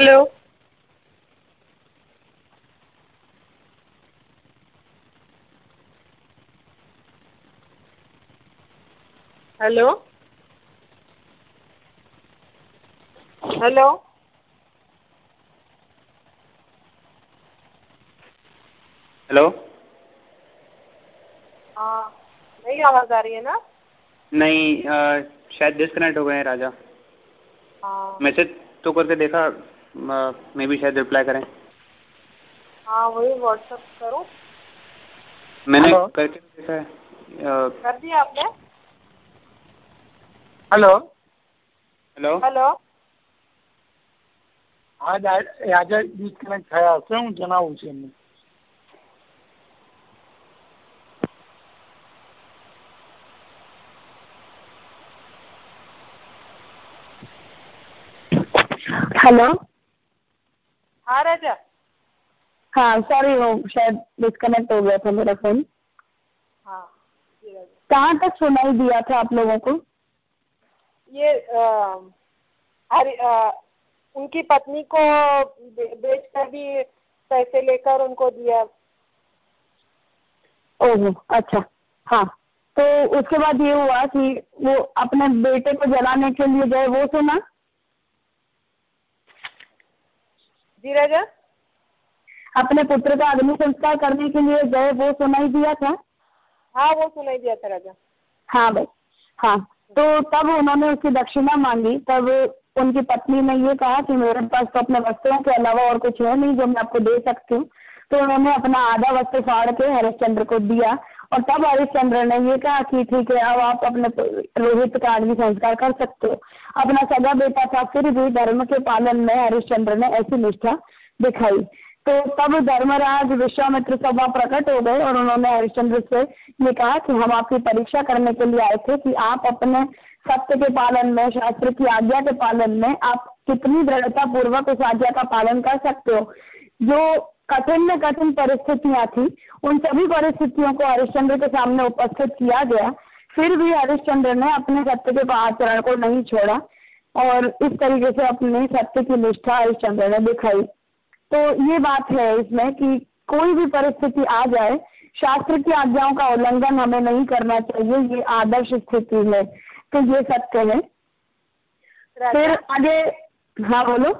हेलो हेलो हेलो हेलो हाँ नहीं आवाज़ आ रही है ना? नहीं आ, शायद डिस्कनेक्ट हो गए हैं राजा। हाँ। मैसेज तो करके देखा मे भी शायद रिप्लाई करें हाँ वही व्हाट्सएप करो मैंने हेलो। करके तो देखा है अ, कर दिया आपने હલો हेलो हेलो આજ આજે ડિસ્કનેક્ટ થયા હશે હું જણાવું છું એમને हेलो हाँ राजा हाँ सॉरी वो शायद डिस्कनेक्ट हो गया था मेरा फ़ोन हाँ कहाँ तक सुनाई दिया था आप लोगों को? ये हरि अ, उनकी पत्नी को बेच कर भी पैसे लेकर उनको दिया। ओहो अच्छा हाँ। तो उसके बाद ये हुआ कि वो अपने बेटे को जलाने के लिए गए वो सुना? जी राजा? अपने पुत्र का अग्नि संस्कार करने के लिए गए वो सुनाई दिया था? हाँ वो सुनाई दिया था राजा। हाँ भाई हाँ। तो तब उन्होंने उसकी दक्षिणा मांगी। तब उनकी पत्नी ने ये कहा कि मेरे पास तो अपने वस्त्रों के अलावा और कुछ है नहीं जो मैं आपको दे सकती। हूँ तो उन्होंने अपना आधा वस्त्र फाड़ के हरिश्चंद्र को दिया। और तब हरिश्चंद्र ने ये कहा कि ठीक है, अब आप अपने रोहित का अग्नि संस्कार कर सकते हो। अपना सगा बेटा था, फिर भी धर्म के पालन में हरिश्चंद्र ने ऐसी निष्ठा दिखाई। तो तब धर्मराज विश्वामित्र सभा प्रकट हो गए और उन्होंने हरिश्चंद्र से ये कहा कि हम आपकी परीक्षा करने के लिए आए थे कि आप अपने सत्य के पालन में, शास्त्र की आज्ञा के पालन में आप कितनी दृढ़ता पूर्वक उस आज्ञा का पालन कर सकते हो। जो कठिन में कठिन परिस्थितियाँ थी उन सभी परिस्थितियों को हरिश्चंद्र के सामने उपस्थित किया गया। फिर भी हरिश्चंद्र ने अपने सत्य के आचरण को नहीं छोड़ा और इस तरीके से अपने सत्य की निष्ठा हरिश्चंद्र ने दिखाई। तो ये बात है इसमें कि कोई भी परिस्थिति आ जाए शास्त्र की आज्ञाओं का उल्लंघन हमें नहीं करना चाहिए ये आदर्श स्थिति है तो ये सत्य है। फिर आगे हाँ बोलो।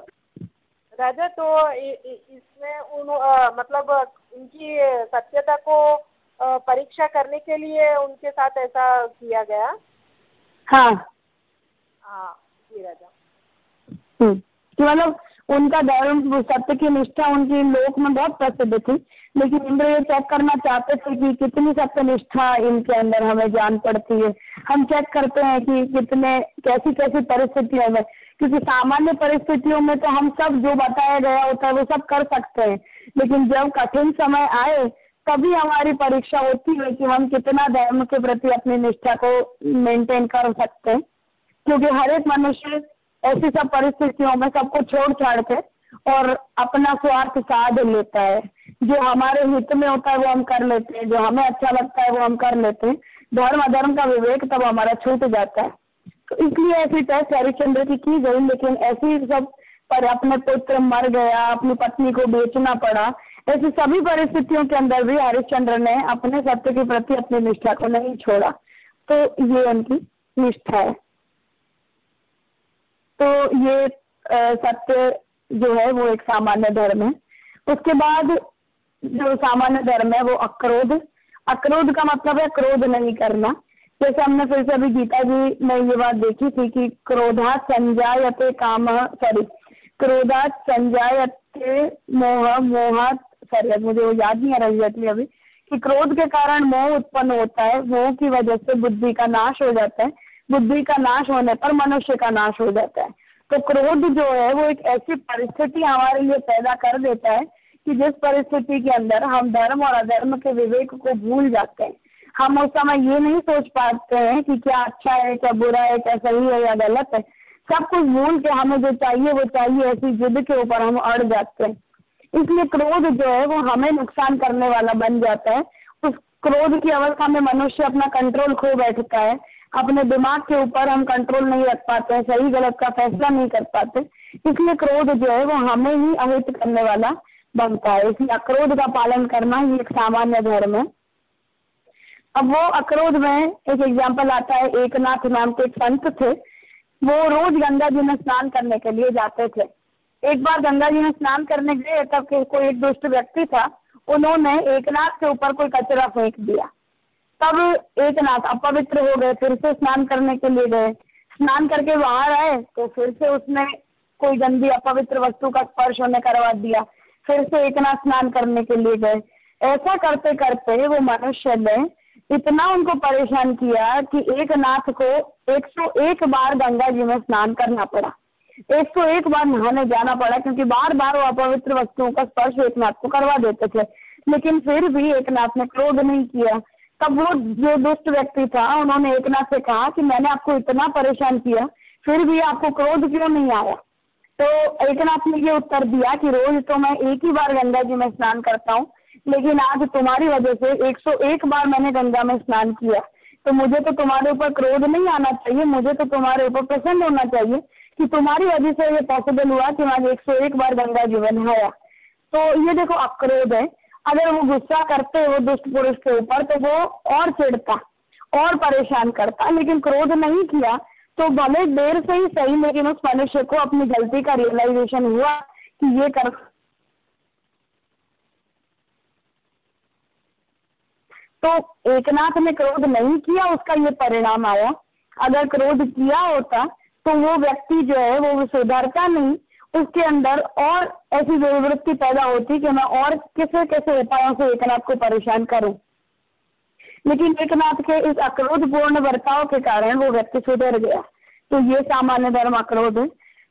राजा तो इ- इ- इसमें उन मतलब उनकी सत्यता को परीक्षा करने के लिए उनके साथ ऐसा किया गया? हाँ। हाँ जी राजा। हम्म, मतलब उनका धर्म सत्य की निष्ठा उनकी लोक में बहुत प्रसिद्ध थी। लेकिन इंद्र ये चेक करना चाहते थे कि कितनी सत्य निष्ठा इनके अंदर हमें जान पड़ती है। हम चेक करते हैं कि कितने, कैसी कैसी परिस्थितियों में। क्योंकि सामान्य परिस्थितियों में तो हम सब जो बताया गया होता है वो सब कर सकते हैं। लेकिन जब कठिन समय आए, तभी हमारी परीक्षा होती है कि हम कितना धर्म के प्रति अपनी निष्ठा को मेंटेन कर सकते हैं। क्योंकि हर एक मनुष्य ऐसी सब परिस्थितियों में सबको छोड़ छाड़ के और अपना स्वार्थ साध लेता है। जो हमारे हित में होता है वो हम कर लेते हैं, जो हमें अच्छा लगता है वो हम कर लेते हैं। धर्म अधर्म का विवेक तब हमारा छूट जाता है। तो इसलिए ऐसी टेस्ट हरिश्चंद्र की की गई, लेकिन ऐसी सब पर अपने पुत्र मर गया, अपनी पत्नी को बेचना पड़ा, ऐसी सभी परिस्थितियों के अंदर भी हरिश्चंद्र ने अपने सत्य के प्रति अपनी निष्ठा को नहीं छोड़ा। तो ये उनकी निष्ठा है। तो ये सत्य जो है वो एक सामान्य धर्म है। उसके बाद जो सामान्य धर्म है, वो अक्रोध। अक्रोध का मतलब है क्रोध नहीं करना। जैसे हमने फिर से अभी गीता जी ने ये बात देखी थी कि क्रोधा संजायते काम सॉरी क्रोधात संजायते मोह, मोहात सॉरी मुझे वो याद नहीं आ रहा एग्जैक्टली अभी, कि क्रोध के कारण मोह उत्पन्न होता है, मोह की वजह से बुद्धि का नाश हो जाता है। बुद्धि का नाश होने पर मनुष्य का नाश हो जाता है। तो क्रोध जो है, वो एक ऐसी परिस्थिति हमारे लिए पैदा कर देता है कि जिस परिस्थिति के अंदर हम धर्म और अधर्म के विवेक को भूल जाते हैं, हम उस समय ये नहीं सोच पाते हैं कि क्या अच्छा है, क्या बुरा है, क्या सही है या गलत है। सब कुछ भूल के हमें जो चाहिए, वो चाहिए ऐसी जिद के ऊपर हम अड़ जाते हैं। इसलिए क्रोध जो है, वो हमें नुकसान करने वाला बन जाता है। उस क्रोध की अवस्था में मनुष्य अपना कंट्रोल खो बैठता है। अपने दिमाग के ऊपर हम कंट्रोल नहीं रख पाते हैं, सही गलत का फैसला नहीं कर पाते। इसलिए क्रोध जो है, वो हमें ही अहित करने वाला बनता है। इसलिए अक्रोध का पालन करना ही एक सामान्य धर्म है। अब वो अक्रोध में एक एग्ज़ाम्पल आता है, एकनाथ नाम के एक संत थे। वो रोज गंगा जी में स्नान करने के लिए जाते थे। एक बार गंगा जी में स्नान करने गए, तब कोई एक दुष्ट व्यक्ति था। उन्होंने एकनाथ के ऊपर कोई कचरा फेंक दिया। तब एकनाथ अपवित्र हो गए, फिर से स्नान करने के लिए गए। स्नान करके बाहर आए तो फिर से उसने कोई गंदी अपवित्र वस्तु का स्पर्श होने करवा दिया। फिर से नाथ स्नान करने के लिए गए। ऐसा करते करते वो मनुष्य ने इतना उनको परेशान किया कि एक नाथ को 101 बार गंगा जी में स्नान करना पड़ा। 101 बार नहाने जाना पड़ा क्योंकि बार बार वो अपवित्र वस्तुओं का स्पर्श एक नाथ को करवा देते थे। लेकिन फिर भी एक नाथ ने क्रोध नहीं किया। तब वो जो दुष्ट व्यक्ति था, उन्होंने एक नाथ से कहा कि मैंने आपको इतना परेशान किया, फिर भी आपको क्रोध क्यों नहीं आया? तो एक नाथ ने ये उत्तर दिया कि रोज तो मैं एक ही बार गंगा जी में स्नान करता हूँ, लेकिन आज तुम्हारी वजह से 101 बार मैंने गंगा में स्नान किया। तो मुझे तो तुम्हारे ऊपर क्रोध नहीं आना चाहिए, मुझे तो तुम्हारे ऊपर प्रसन्न होना चाहिए कि तुम्हारी वजह से ये पॉसिबल हुआ कि मैं एक सौ एक बार गंगा जी में तो ये देखो, अक्रोध है। अगर वो गुस्सा करते वो दुष्ट पुरुष के ऊपर तो वो और चिड़ता और परेशान करता, लेकिन क्रोध नहीं किया तो भले देर से ही सही, लेकिन उस मनुष्य को अपनी गलती का रियलाइजेशन हुआ कि ये कर तो एकनाथ ने क्रोध नहीं किया, उसका ये परिणाम आया। अगर क्रोध किया होता तो वो व्यक्ति जो है, वो सुधरता नहीं। उसके अंदर और ऐसी ज़रूरत पैदा होती कि मैं और किसे कैसे उपायों से एकनाथ को परेशान करूँ। लेकिन एकनाथ के इस अक्रोधपूर्ण बर्ताव के कारण वो व्यक्ति सुधर गया। तो ये सामान्य धर्म अक्रोध है।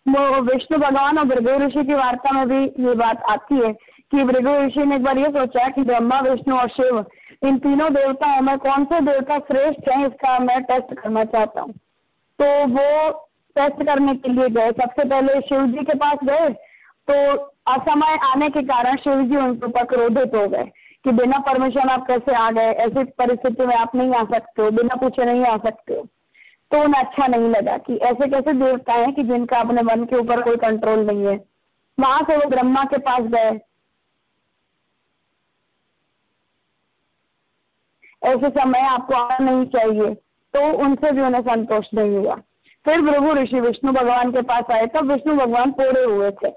वो विष्णु भगवान और भृगु ऋषि की वार्ता में भी ये बात आती है कि भृगु ऋषि ने एक बार ये सोचा कि ब्रह्मा, विष्णु और शिव, इन तीनों देवताओं में कौन से देवता श्रेष्ठ है, इसका मैं टेस्ट करना चाहता हूँ। तो वो टेस्ट करने के लिए गए। सबसे पहले शिव जी के पास गए। तो असमय आने के कारण शिव जी उनके ऊपर क्रोधित हो गए कि बिना परमिशन आप कैसे आ गए? ऐसी परिस्थिति में आप नहीं आ सकते हो, बिना पूछे नहीं आ सकते हो। तो उन्हें अच्छा नहीं लगा कि ऐसे कैसे देवता हैं कि जिनका अपने मन के ऊपर कोई कंट्रोल नहीं है। वहाँ से वो ब्रह्मा के पास गए। ऐसे समय आपको आना नहीं चाहिए तो उनसे भी उन्हें संतोष नहीं हुआ। फिर भृगु ऋषि विष्णु भगवान के पास आए, तब विष्णु भगवान पूरे हुए थे।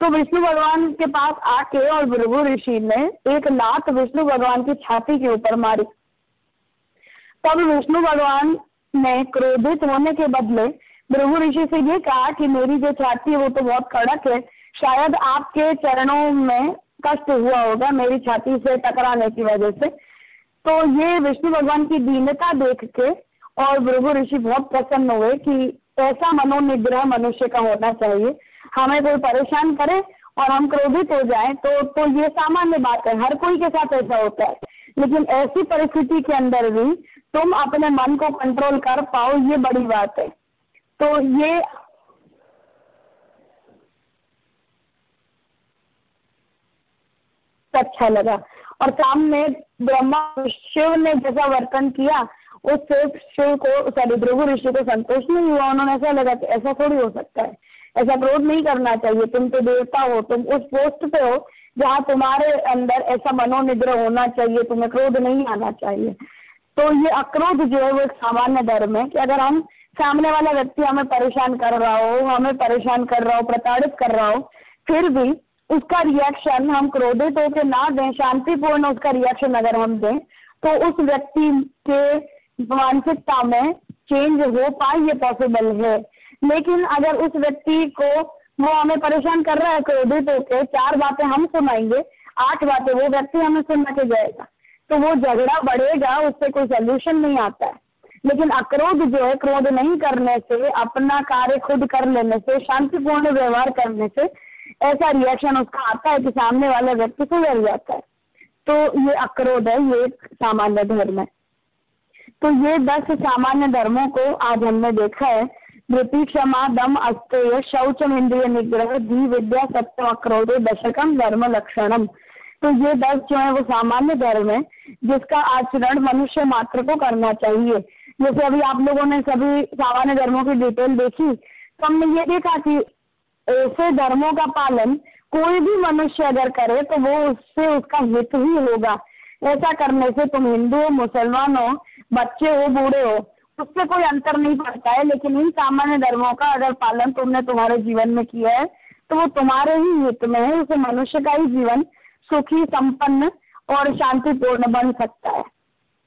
तो विष्णु भगवान के पास आके और भृगु ऋषि ने एक लात विष्णु भगवान की छाती के ऊपर मारी। तब विष्णु भगवान ने क्रोधित होने के बदले भृगु ऋषि से ये कहा कि मेरी जो छाती है वो तो बहुत कड़क है, शायद आपके चरणों में कष्ट हुआ होगा मेरी छाती से टकराने की वजह से। तो ये विष्णु भगवान की दीनता देख के और भृगु ऋषि बहुत प्रसन्न हुए कि ऐसा मनोनिग्रह मनुष्य का होना चाहिए। हमें कोई परेशान करे और हम क्रोधित हो जाए तो तो ये सामान्य बात है, हर कोई के साथ ऐसा होता है। लेकिन ऐसी परिस्थिति के अंदर भी तुम अपने मन को कंट्रोल कर पाओ, ये बड़ी बात है। तो ये अच्छा लगा। और सामने ब्रह्मा शिव ने जैसा वर्तन किया उससे शिव को, सॉरी, भृगु ऋषि को संतोष नहीं हुआ। उन्होंने ऐसा लगा कि ऐसा थोड़ी हो सकता है। ऐसा क्रोध नहीं करना चाहिए। तुम तो देवता हो, तुम उस पोस्ट पे हो जहाँ तुम्हारे अंदर ऐसा मनोनिग्रह होना चाहिए, तुम्हें क्रोध नहीं आना चाहिए। तो ये अक्रोध जो है वो एक सामान्य धर्म है कि अगर हम सामने वाला व्यक्ति हमें परेशान कर रहा हो, हमें परेशान कर रहा हो, प्रताड़ित कर रहा हो, फिर भी उसका रिएक्शन हम क्रोधित होकर ना दें, शांतिपूर्ण उसका रिएक्शन अगर हम दें तो उस व्यक्ति के मानसिकता में चेंज हो पाए, ये पॉसिबल है। लेकिन अगर उस व्यक्ति को वो हमें परेशान कर रहा है क्रोधित होकर चार बातें हम सुनाएँगे, आठ बातें, वो व्यक्ति हमें सुनना के जाएगा। तो वो झगड़ा बढ़ेगा, उससे कोई सोल्यूशन नहीं आता है। लेकिन अक्रोध जो है, क्रोध नहीं करने से, अपना कार्य खुद कर लेने से, शांतिपूर्ण व्यवहार करने से, ऐसा रिएक्शन उसका आता है कि सामने वाला व्यक्ति सुधर जाता है। तो ये अक्रोध है, ये सामान्य धर्म है। तो ये दस सामान्य धर्मों को आज हमने देखा है वृत्ति क्षमा दम अस्तेय शौचम इंद्रिय निग्रह धी विद्या सत्य अक्रोध दशकम धर्म लक्षणम तो ये दस जो है वो सामान्य धर्म है, जिसका आचरण मनुष्य मात्र को करना चाहिए। जैसे अभी आप लोगों ने सभी सामान्य धर्मों की डिटेल देखी तो हमने ये देखा कि ऐसे धर्मों का पालन कोई भी मनुष्य अगर करे तो वो उससे उसका हित ही होगा। ऐसा करने से तुम हिंदू हो, मुसलमान हो, बच्चे हो, बूढ़े हो उससे कोई अंतर नहीं पड़ता है लेकिन इन सामान्य धर्मों का अगर पालन तुमने तुम्हारे जीवन में किया है तो वो तुम्हारे ही हित में है उसे मनुष्य का ही जीवन सुखी संपन्न और शांतिपूर्ण बन सकता है।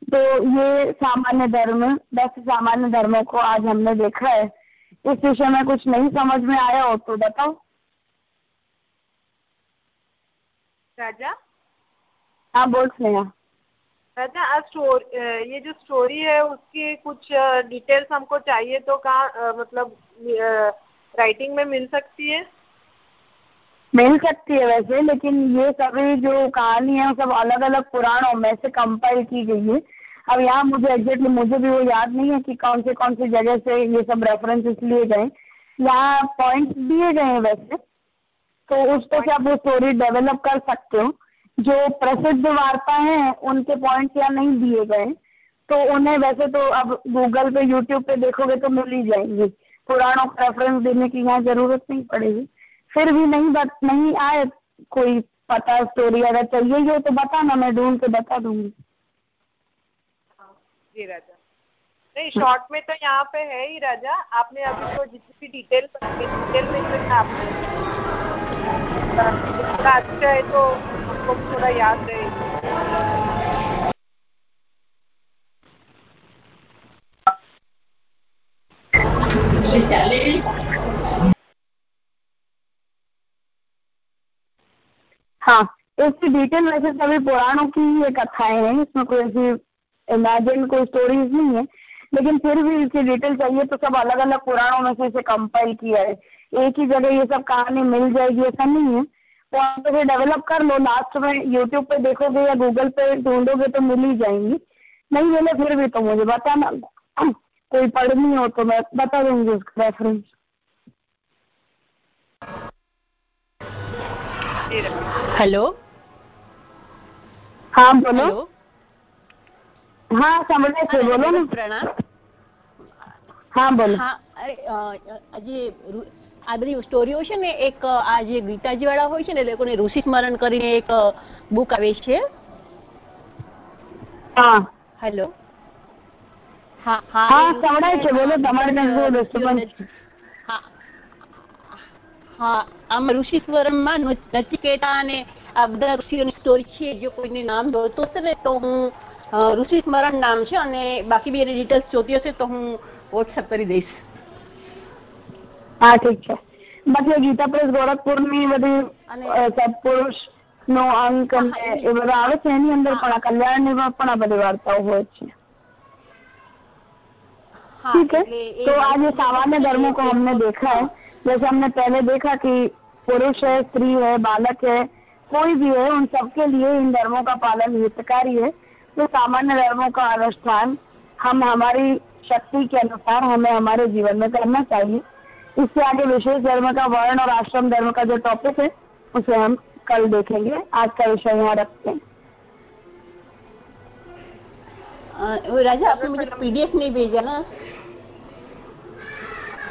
तो ये सामान्य धर्म दस सामान्य धर्मों को आज हमने देखा है। इस विषय में कुछ नहीं समझ में आया हो तो बताओ। राजा? हाँ बोल स्नेहा। राजा आज स्टोर ये जो स्टोरी है, उसकी कुछ डिटेल्स हमको चाहिए तो कहाँ मतलब राइटिंग में मिल सकती है? मिल सकती है वैसे, लेकिन ये सभी जो कहानी है, सब अलग अलग पुराणों में से कंपाइल की गई है। अब यहाँ मुझे एग्जैक्टली मुझे भी वो याद नहीं है कि कौन से कौन से जगह से ये सब रेफरेंसेस लिए गए। यहाँ पॉइंट्स दिए गए हैं वैसे तो उस पर से आप वो स्टोरी डेवलप कर सकते हो। जो प्रसिद्ध वार्ता हैं उनके पॉइंट्स यहाँ नहीं दिए गए तो उन्हें वैसे तो अब गूगल पे यूट्यूब पे देखोगे तो मिल ही जाएँगी। पुराणों का रेफरेंस देने की यहाँ ज़रूरत नहीं पड़ेगी। फिर भी नहीं बत, नहीं आए कोई पता स्टोरी अगर चाहिए हो तो बताना मैं ढूंढ के बता दूँगी। जी राजा। नहीं शॉर्ट में तो यहाँ पे है ही राजा। आपने अभी तो जितनी भी डिटेल डिटेल में आपने अच्छा है तो हमको थोड़ा याद रहेगी हाँ इसकी डिटेल वैसे सभी पुराणों की ये कथाएँ हैं, इसमें कोई ऐसी इमेजिन कोई स्टोरीज नहीं है, लेकिन फिर भी इसकी डिटेल चाहिए तो सब अलग अलग पुराणों में से इसे कंपाइल किया है। एक ही जगह ये सब कहानी मिल जाएगी, ऐसा नहीं है। पॉइंट तो से डेवलप कर लो लास्ट में यूट्यूब पे देखोगे या गूगल पे ढूंढोगे तो मिल ही जाएँगी। नहीं मिले फिर भी तो मुझे बताना। कोई पढ़नी हो तो मैं बता दूँगी उसका रेफरेंस हेलो हाँ बोलो। हाँ समझ रहे बोलो ना। प्रणाम। हाँ बोलो। हाँ अरे ये આ બધી સ્ટોરીઓ છે ને એક આ જે ગીતાજી વાળા હોય છે ને લોકોને ઋષિ સ્મરણ કરીને એક બુક આવે છે. હા. હેલો હા હા સંભળાય છે બોલો તમારે? હા હા આમાં ઋષિ સ્વરમમાં નચિકેતા અને આ બધા ઋષિઓની સ્ટોરી છે જો કોઈને નામ જોઈતું હશે ને તો હું ઋષિ સ્મરણ નામ છે અને બાકી બી એની ડિટેલ્સ જોતી હશે તો હું વોટ્સઅપ કરી દઈશ. હા ઠીક છે બાકી ગીતા પ્રેસ ગોરખપુરની બધી અને અ, સત્પુરુષ નો અંક હા, અને એની- એ બધા આવે છે એની અંદર હા. પણ આ કલ્યાણની પણ આ બધી વાર્તાઓ હોય છે हाँ ठीक है એટલે એ तो आज ये વસ્તુ सामान्य છે ને, धर्मों को એ- हमने देखा है जैसे हमने पहले देखा कि पुरुष है स्त्री है बालक है कोई भी है उन सबके लिए इन धर्मों का पालन हितकारी है तो सामान्य धर्मों का अनुष्ठान हम हमारी शक्ति के अनुसार हमें हमारे जीवन में करना चाहिए इससे आगे विशेष धर्म का वर्ण और आश्रम धर्म का जो टॉपिक है उसे हम कल देखेंगे। आज का विषय यहाँ रखते हैं। राजा आपने मुझे पीडीएफ नहीं भेजा ना?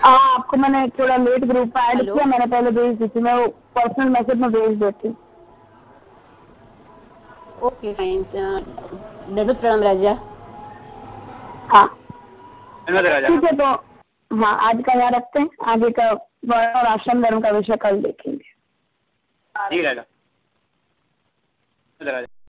हाँ आपको मैंने थोड़ा लेट ग्रुप में ऐड किया मैंने पहले भेज दी थी मैं वो पर्सनल मैसेज में भेज देती ओके फाइन दंडोत प्रणाम राजा। हाँ। ठीक है तो हाँ आज का यहाँ रखते हैं। आगे का वर्ण और आश्रम धर्म का विषय कल देखेंगे। जी राजा।